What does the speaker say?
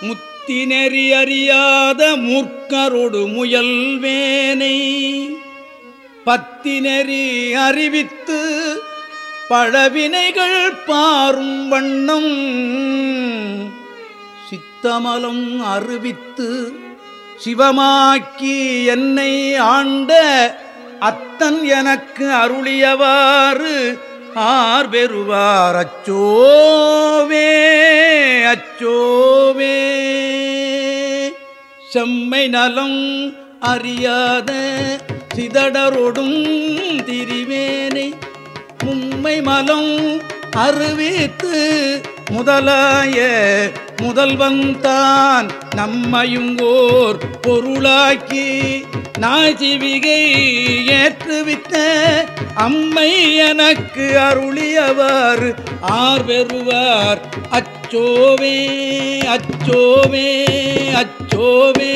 முத்தி நெறி அறியாத மூர்க்கரொடு முயல்வேனை பத்தினெறி அறிவித்து பழவினைகள் பாரும் வண்ணம். சித்தமலம் அறிவித்து சிவமாக்கி என்னை ஆண்ட அத்தன் எனக்கு அருளியவாறு ஆர் பெறுவார் அச்சோ. கோவே செம்மை நலம் அறியாத சிதடரொடும் திரிவேனை. மும்மை மலம் அறிவித்து முதலாய முதல்வந்தான் நம்மையுங்கோர் பொருளாக்கி நாசிவிகை ஏற்றுவித்த அம்மை எனக்கு அருளியவர் ஆர் பெறுவார் அச்சோவே அச்சோவே அச்சோவே.